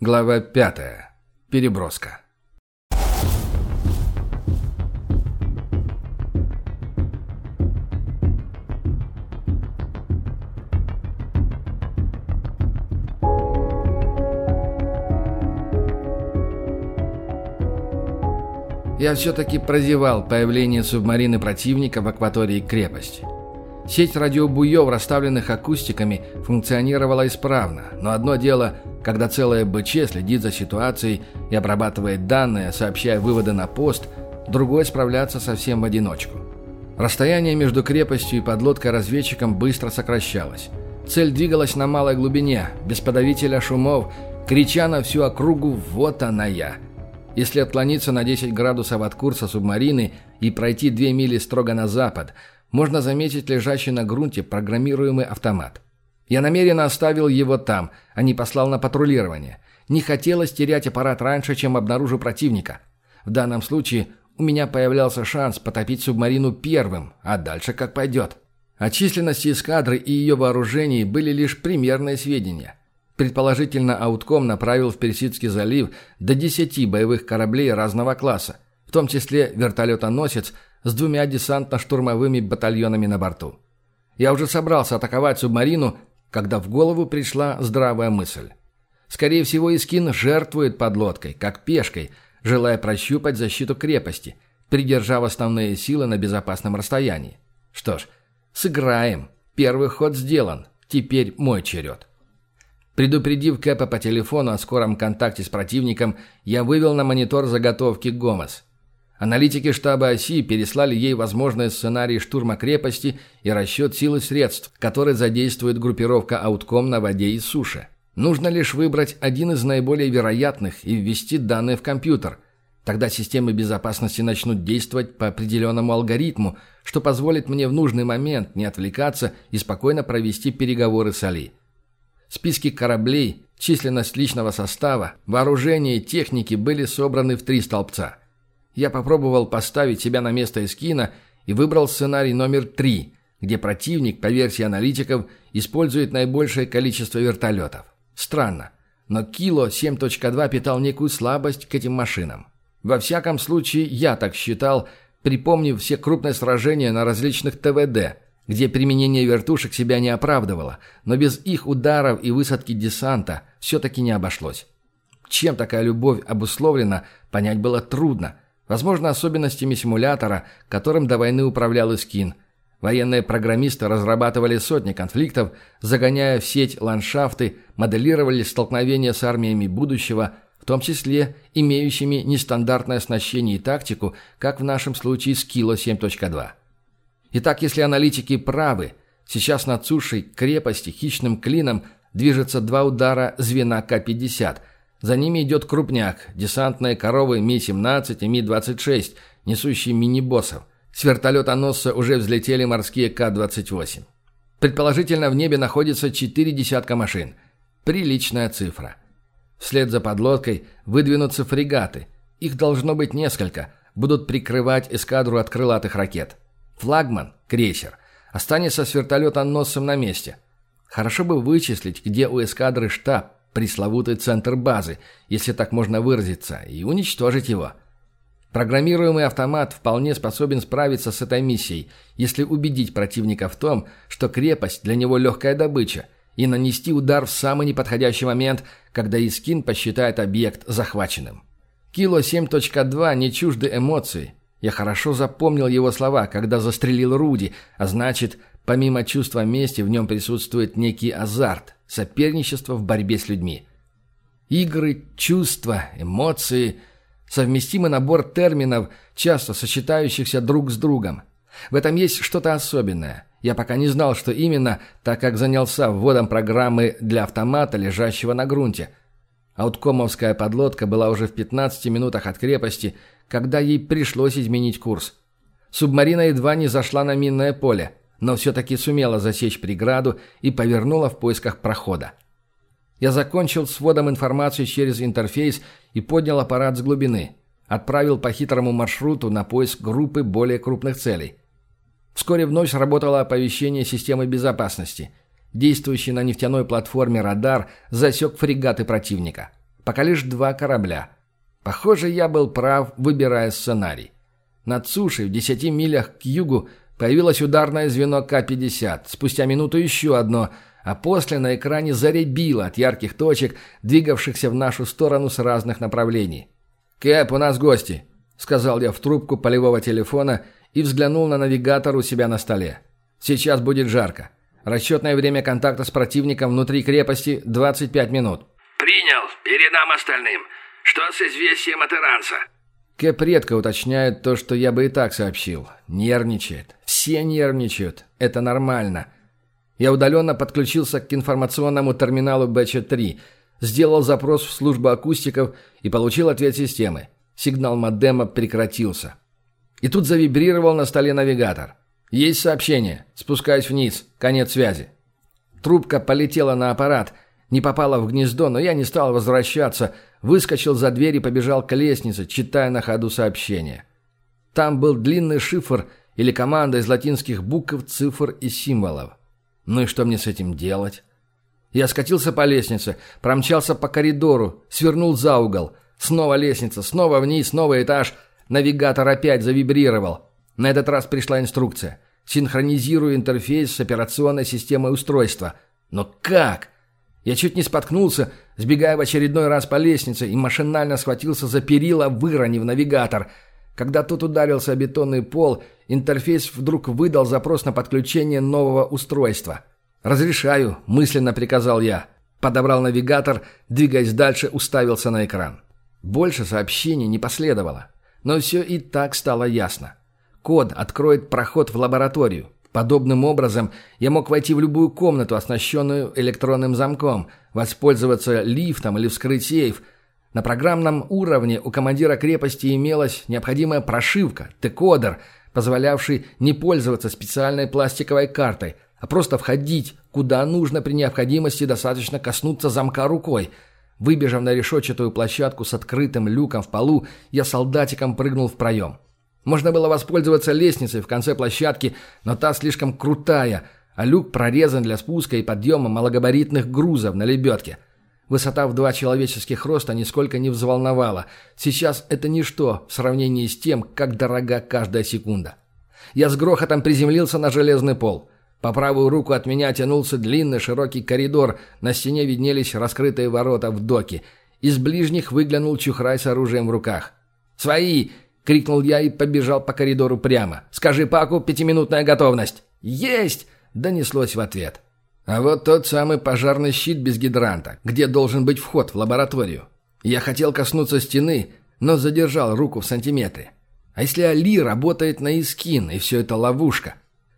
Глава пятая. Переброска. Я все-таки прозевал появление субмарины противника в акватории крепости. Сеть радиобуев, расставленных акустиками, функционировала исправно, но одно дело, когда целая БЧ следит за ситуацией и обрабатывает данные, сообщая выводы на пост, другое справляться совсем в одиночку. Расстояние между крепостью и подлодкой-разведчиком быстро сокращалось. Цель двигалась на малой глубине, без подавителя шумов, крича на всю округу «Вот она я!». Если отклониться на 10 градусов от курса субмарины и пройти 2 мили строго на запад, можно заметить лежащий на грунте программируемый автомат. Я намеренно оставил его там, а не послал на патрулирование. Не хотелось терять аппарат раньше, чем обнаружу противника. В данном случае у меня появлялся шанс потопить субмарину первым, а дальше как пойдет. О численности эскадры и ее вооружении были лишь примерные сведения. Предположительно, Аутком направил в Персидский залив до 10 боевых кораблей разного класса, в том числе вертолетоносец с двумя десантно-штурмовыми батальонами на борту. Я уже собрался атаковать субмарину, когда в голову пришла здравая мысль. Скорее всего, Искин жертвует подлодкой, как пешкой, желая прощупать защиту крепости, придержав основные силы на безопасном расстоянии. Что ж, сыграем. Первый ход сделан. Теперь мой черед. Предупредив Кэпа по телефону о скором контакте с противником, я вывел на монитор заготовки ГОМОС. Аналитики штаба оси переслали ей возможные сценарии штурма крепости и расчет сил и средств, которые задействует группировка «Аутком» на воде и суше. Нужно лишь выбрать один из наиболее вероятных и ввести данные в компьютер. Тогда системы безопасности начнут действовать по определенному алгоритму, что позволит мне в нужный момент не отвлекаться и спокойно провести переговоры с Али. Списки кораблей, численность личного состава, вооружение и техники были собраны в три столбца. Я попробовал поставить себя на место Эскина и выбрал сценарий номер три, где противник, по версии аналитиков, использует наибольшее количество вертолетов. Странно, но Кило 7.2 питал некую слабость к этим машинам. Во всяком случае, я так считал, припомнив все крупные сражения на различных ТВД – где применение вертушек себя не оправдывало, но без их ударов и высадки десанта все-таки не обошлось. Чем такая любовь обусловлена, понять было трудно. Возможно, особенностями симулятора, которым до войны управлял Искин. Военные программисты разрабатывали сотни конфликтов, загоняя в сеть ландшафты, моделировали столкновения с армиями будущего, в том числе имеющими нестандартное оснащение и тактику, как в нашем случае с Кило 7.2. Итак, если аналитики правы, сейчас над сушей крепости хищным клином движется два удара звена К-50. За ними идет крупняк, десантные коровы Ми-17 и Ми-26, несущие мини-боссов. С вертолета-носца уже взлетели морские К-28. Предположительно, в небе находится четыре десятка машин. Приличная цифра. Вслед за подлодкой выдвинутся фрегаты. Их должно быть несколько. Будут прикрывать эскадру от крылатых ракет. Флагман, крейсер, останется с вертолетоносцем на месте. Хорошо бы вычислить, где у эскадры штаб, пресловутый центр базы, если так можно выразиться, и уничтожить его. Программируемый автомат вполне способен справиться с этой миссией, если убедить противника в том, что крепость для него легкая добыча, и нанести удар в самый неподходящий момент, когда Искин посчитает объект захваченным. Кило 7.2 не чужды эмоций, я хорошо запомнил его слова, когда застрелил Руди, а значит, помимо чувства мести в нем присутствует некий азарт, соперничество в борьбе с людьми. Игры, чувства, эмоции – совместимый набор терминов, часто сочетающихся друг с другом. В этом есть что-то особенное. Я пока не знал, что именно, так как занялся вводом программы для автомата, лежащего на грунте. Ауткомовская подлодка была уже в 15 минутах от крепости – когда ей пришлось изменить курс. Субмарина едва не зашла на минное поле, но все-таки сумела засечь преграду и повернула в поисках прохода. Я закончил сводом информации через интерфейс и поднял аппарат с глубины. Отправил по хитрому маршруту на поиск группы более крупных целей. Вскоре вновь сработало оповещение системы безопасности. Действующий на нефтяной платформе радар засек фрегаты противника. пока лишь два корабля. Похоже, я был прав, выбирая сценарий. Над сушей в десяти милях к югу появилось ударное звено К-50, спустя минуту еще одно, а после на экране заребило от ярких точек, двигавшихся в нашу сторону с разных направлений. «Кэп, у нас гости», — сказал я в трубку полевого телефона и взглянул на навигатор у себя на столе. «Сейчас будет жарко. Расчетное время контакта с противником внутри крепости – 25 минут». «Принял. Передам остальным. Что с известием от иранца?» Кэп редко уточняет то, что я бы и так сообщил. Нервничает. Все нервничают. Это нормально. Я удаленно подключился к информационному терминалу БЧ-3, сделал запрос в службу акустиков и получил ответ системы. Сигнал модема прекратился. И тут завибрировал на столе навигатор. «Есть сообщение. Спускаюсь вниз. Конец связи». Трубка полетела на аппарат, не попала в гнездо, но я не стал возвращаться – выскочил за дверь и побежал к лестнице, читая на ходу сообщение. Там был длинный шифр или команда из латинских букв, цифр и символов. Ну и что мне с этим делать? Я скатился по лестнице, промчался по коридору, свернул за угол. Снова лестница, снова вниз, снова этаж. Навигатор опять завибрировал. На этот раз пришла инструкция. Синхронизирую интерфейс с операционной системой устройства. Но как? Я чуть не споткнулся, сбегая в очередной раз по лестнице и машинально схватился за перила, выронив навигатор. Когда тот ударился о бетонный пол, интерфейс вдруг выдал запрос на подключение нового устройства. «Разрешаю», — мысленно приказал я. Подобрал навигатор, двигаясь дальше, уставился на экран. Больше сообщений не последовало. Но все и так стало ясно. Код откроет проход в лабораторию. Подобным образом я мог войти в любую комнату, оснащенную электронным замком, воспользоваться лифтом или вскрыть сейф. На программном уровне у командира крепости имелась необходимая прошивка, декодер, позволявший не пользоваться специальной пластиковой картой, а просто входить, куда нужно при необходимости достаточно коснуться замка рукой. Выбежав на решетчатую площадку с открытым люком в полу, я солдатиком прыгнул в проем. Можно было воспользоваться лестницей в конце площадки, но та слишком крутая, а люк прорезан для спуска и подъема малогабаритных грузов на лебедке. Высота в два человеческих роста нисколько не взволновала. Сейчас это ничто в сравнении с тем, как дорога каждая секунда. Я с грохотом приземлился на железный пол. По правую руку от меня тянулся длинный широкий коридор, на стене виднелись раскрытые ворота в доке. Из ближних выглянул чухрай с оружием в руках. «Свои!» Крикнул я и побежал по коридору прямо. «Скажи Паку, пятиминутная готовность!» «Есть!» — донеслось в ответ. А вот тот самый пожарный щит без гидранта, где должен быть вход в лабораторию. Я хотел коснуться стены, но задержал руку в сантиметре. А если Али работает на Искин, и все это ловушка?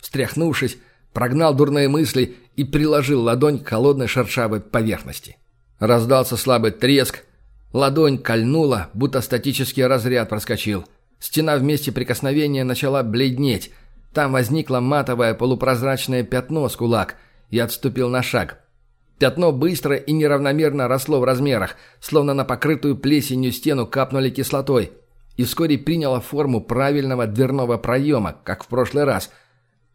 Встряхнувшись, прогнал дурные мысли и приложил ладонь к холодной шершавой поверхности. Раздался слабый треск, Ладонь кольнула, будто статический разряд проскочил. Стена в месте прикосновения начала бледнеть. Там возникло матовое полупрозрачное пятно с кулак. Я отступил на шаг. Пятно быстро и неравномерно росло в размерах, словно на покрытую плесенью стену капнули кислотой. И вскоре приняло форму правильного дверного проема, как в прошлый раз.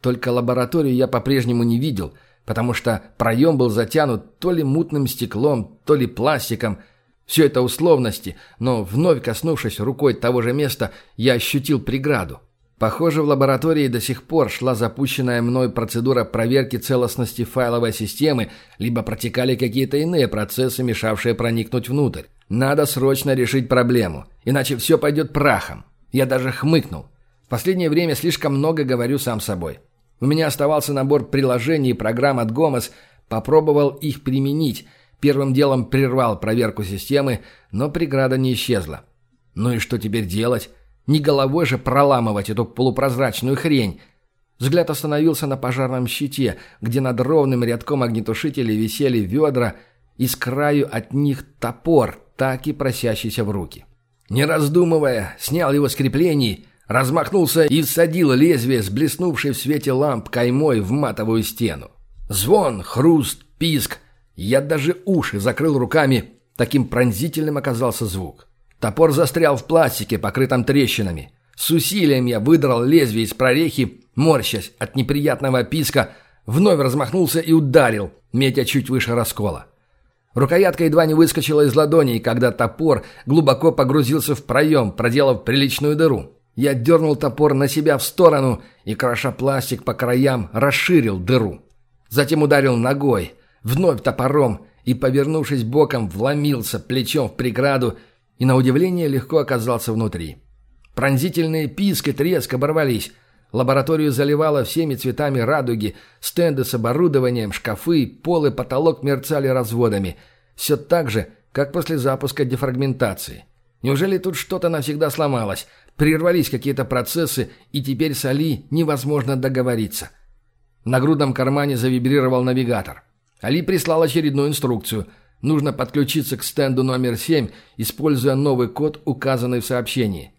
Только лабораторию я по-прежнему не видел, потому что проем был затянут то ли мутным стеклом, то ли пластиком – все это условности, но вновь коснувшись рукой того же места, я ощутил преграду. Похоже, в лаборатории до сих пор шла запущенная мной процедура проверки целостности файловой системы, либо протекали какие-то иные процессы, мешавшие проникнуть внутрь. Надо срочно решить проблему, иначе все пойдет прахом. Я даже хмыкнул. В последнее время слишком много говорю сам собой. У меня оставался набор приложений и программ от Гомес, попробовал их применить – Первым делом прервал проверку системы, но преграда не исчезла. Ну и что теперь делать? Не головой же проламывать эту полупрозрачную хрень. Взгляд остановился на пожарном щите, где над ровным рядком огнетушителей висели ведра, и с краю от них топор, так и просящийся в руки. Не раздумывая, снял его с креплений, размахнулся и всадил лезвие с блеснувшей в свете ламп каймой в матовую стену. Звон, хруст, писк — я даже уши закрыл руками, таким пронзительным оказался звук. Топор застрял в пластике, покрытом трещинами. С усилием я выдрал лезвие из прорехи, морщась от неприятного писка, вновь размахнулся и ударил, метя чуть выше раскола. Рукоятка едва не выскочила из ладоней, когда топор глубоко погрузился в проем, проделав приличную дыру. Я дернул топор на себя в сторону и, кроша пластик по краям, расширил дыру. Затем ударил ногой, вновь топором и, повернувшись боком, вломился плечом в преграду и, на удивление, легко оказался внутри. Пронзительные писк и треск оборвались. Лабораторию заливало всеми цветами радуги, стенды с оборудованием, шкафы, пол и потолок мерцали разводами. Все так же, как после запуска дефрагментации. Неужели тут что-то навсегда сломалось? Прервались какие-то процессы, и теперь с Али невозможно договориться. На грудном кармане завибрировал навигатор. Али прислал очередную инструкцию. Нужно подключиться к стенду номер 7, используя новый код, указанный в сообщении.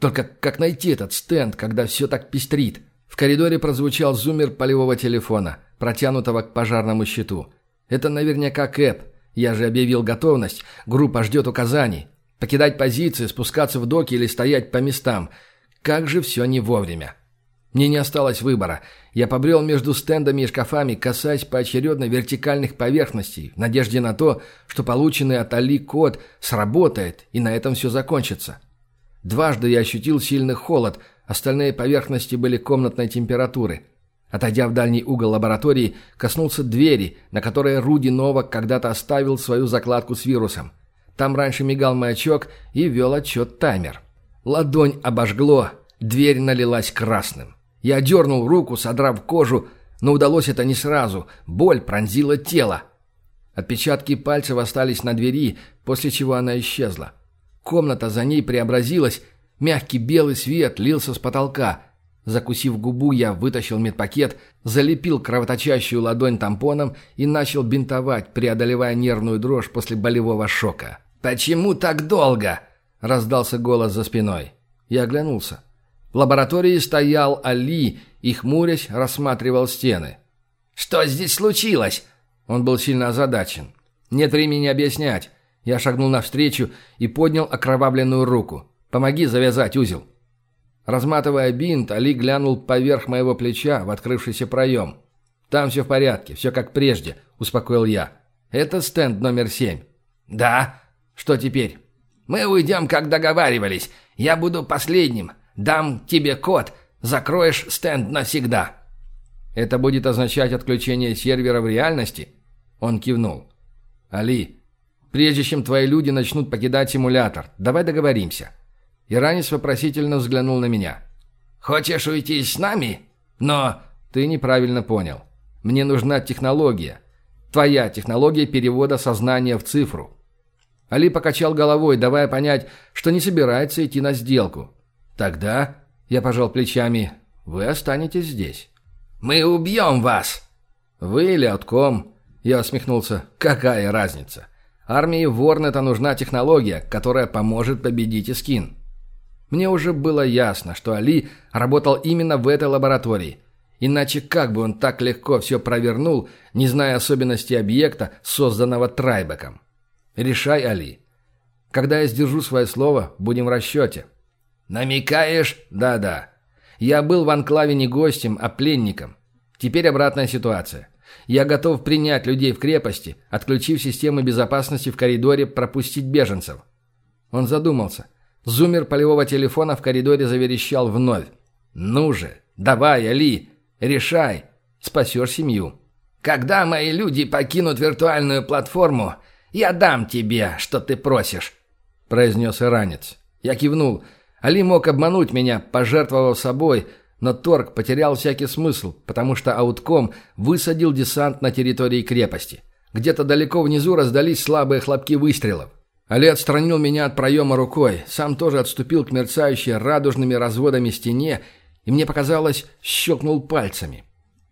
Только как найти этот стенд, когда все так пестрит? В коридоре прозвучал зуммер полевого телефона, протянутого к пожарному щиту. Это наверняка Кэп. Я же объявил готовность. Группа ждет указаний. Покидать позиции, спускаться в доки или стоять по местам. Как же все не вовремя. Мне не осталось выбора. Я побрел между стендами и шкафами, касаясь поочередно вертикальных поверхностей, в надежде на то, что полученный от Али код сработает, и на этом все закончится. Дважды я ощутил сильный холод, остальные поверхности были комнатной температуры. Отойдя в дальний угол лаборатории, коснулся двери, на которой Руди Новак когда-то оставил свою закладку с вирусом. Там раньше мигал маячок и вел отчет таймер. Ладонь обожгло, дверь налилась красным. Я дернул руку, содрав кожу, но удалось это не сразу. Боль пронзила тело. Отпечатки пальцев остались на двери, после чего она исчезла. Комната за ней преобразилась, мягкий белый свет лился с потолка. Закусив губу, я вытащил медпакет, залепил кровоточащую ладонь тампоном и начал бинтовать, преодолевая нервную дрожь после болевого шока. «Почему так долго?» – раздался голос за спиной. Я оглянулся. В лаборатории стоял Али и, хмурясь, рассматривал стены. «Что здесь случилось?» Он был сильно озадачен. «Нет времени объяснять. Я шагнул навстречу и поднял окровавленную руку. «Помоги завязать узел». Разматывая бинт, Али глянул поверх моего плеча в открывшийся проем. «Там все в порядке, все как прежде», — успокоил я. «Это стенд номер семь». «Да? Что теперь?» «Мы уйдем, как договаривались. Я буду последним. Дам тебе код. Закроешь стенд навсегда». «Это будет означать отключение сервера в реальности?» Он кивнул. «Али, Прежде чем твои люди начнут покидать симулятор, давай договоримся». Иранец вопросительно взглянул на меня. «Хочешь уйти с нами? Но...» «Ты неправильно понял. Мне нужна технология. Твоя технология перевода сознания в цифру». Али покачал головой, давая понять, что не собирается идти на сделку. «Тогда...» — я пожал плечами. «Вы останетесь здесь». «Мы убьем вас!» «Вы или Аутком?» Я усмехнулся. «Какая разница?» Армии Ворнета нужна технология, которая поможет победить Искин. Мне уже было ясно, что Али работал именно в этой лаборатории. Иначе как бы он так легко все провернул, не зная особенностей объекта, созданного Трайбеком? Решай, Али. Когда я сдержу свое слово, будем в расчете. Намекаешь? Да-да. Я был в анклаве не гостем, а пленником. Теперь обратная ситуация. Я готов принять людей в крепости, отключив системы безопасности в коридоре, пропустить беженцев». Он задумался. Зумер полевого телефона в коридоре заверещал вновь. «Ну же, давай, Али, решай, спасешь семью». «Когда мои люди покинут виртуальную платформу, я дам тебе, что ты просишь», — произнес иранец. Я кивнул. Али мог обмануть меня, пожертвовав собой, но торг потерял всякий смысл, потому что Аутком высадил десант на территории крепости. Где-то далеко внизу раздались слабые хлопки выстрелов. Али отстранил меня от проема рукой, сам тоже отступил к мерцающей радужными разводами стене, и мне показалось, щелкнул пальцами.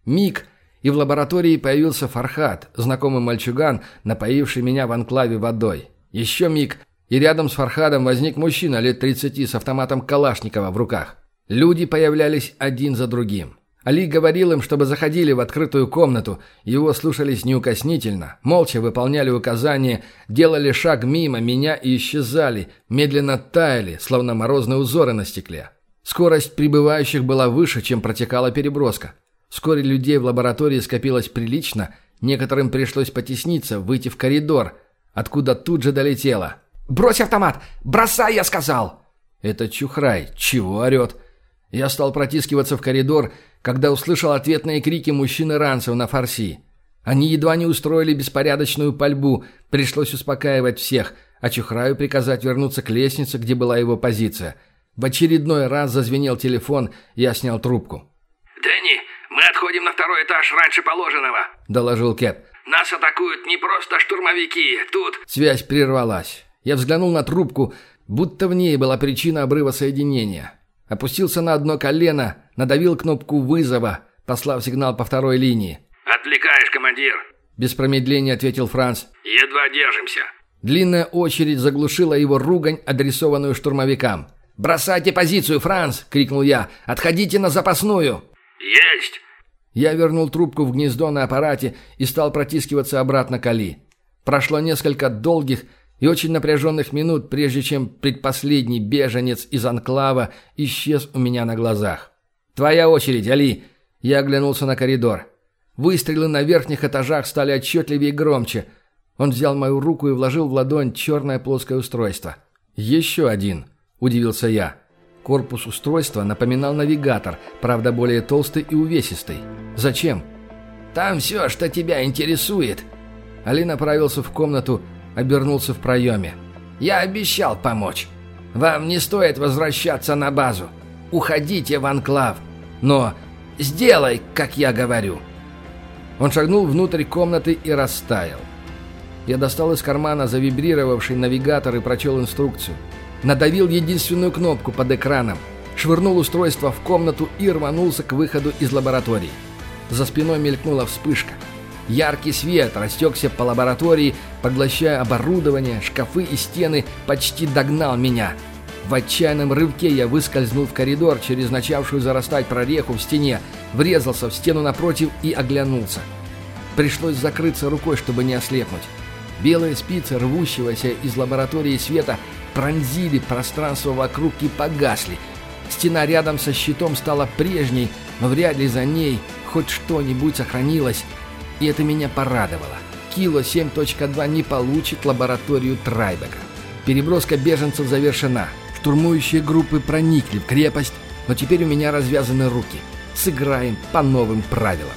Миг, и в лаборатории появился Фархат, знакомый мальчуган, напоивший меня в анклаве водой. Еще миг, и рядом с Фархадом возник мужчина лет 30 с автоматом Калашникова в руках. Люди появлялись один за другим. Али говорил им, чтобы заходили в открытую комнату, его слушались неукоснительно, молча выполняли указания, делали шаг мимо меня и исчезали, медленно таяли, словно морозные узоры на стекле. Скорость прибывающих была выше, чем протекала переброска. Вскоре людей в лаборатории скопилось прилично, некоторым пришлось потесниться, выйти в коридор, откуда тут же долетело. «Брось автомат! Бросай, я сказал!» Это Чухрай. Чего орет? Я стал протискиваться в коридор, когда услышал ответные крики мужчины-ранцев на фарси. Они едва не устроили беспорядочную пальбу, пришлось успокаивать всех, а Чухраю приказать вернуться к лестнице, где была его позиция. В очередной раз зазвенел телефон, я снял трубку. «Дэнни, мы отходим на второй этаж раньше положенного», — доложил Кэп. «Нас атакуют не просто штурмовики, тут...» Связь прервалась. Я взглянул на трубку, будто в ней была причина обрыва соединения. Опустился на одно колено, надавил кнопку вызова, послав сигнал по второй линии. «Отвлекаешь, командир!» Без промедления ответил Франц. «Едва держимся!» Длинная очередь заглушила его ругань, адресованную штурмовикам. «Бросайте позицию, Франц!» — крикнул я. «Отходите на запасную!» «Есть!» Я вернул трубку в гнездо на аппарате и стал протискиваться обратно к Али. Прошло несколько долгих и очень напряженных минут, прежде чем предпоследний беженец из анклава исчез у меня на глазах. «Твоя очередь, Али!» Я оглянулся на коридор. Выстрелы на верхних этажах стали отчетливее и громче. Он взял мою руку и вложил в ладонь черное плоское устройство. «Еще один», – удивился я. Корпус устройства напоминал навигатор, правда более толстый и увесистый. «Зачем?» «Там все, что тебя интересует». Али направился в комнату, обернулся в проеме. «Я обещал помочь. Вам не стоит возвращаться на базу. Уходите в анклав. Но сделай, как я говорю». Он шагнул внутрь комнаты и растаял. Я достал из кармана завибрировавший навигатор и прочел инструкцию. Надавил единственную кнопку под экраном, швырнул устройство в комнату и рванулся к выходу из лаборатории. За спиной мелькнула вспышка. Яркий свет растекся по лаборатории, поглощая оборудование, шкафы и стены, почти догнал меня. В отчаянном рывке я выскользнул в коридор через начавшую зарастать прореху в стене, врезался в стену напротив и оглянулся. Пришлось закрыться рукой, чтобы не ослепнуть. Белые спицы рвущегося из лаборатории света пронзили пространство вокруг и погасли. Стена рядом со щитом стала прежней, но вряд ли за ней хоть что-нибудь сохранилось. И это меня порадовало. Кило 7.2 не получит лабораторию Трайбека. Переброска беженцев завершена. Штурмующие группы проникли в крепость, но теперь у меня развязаны руки. Сыграем по новым правилам.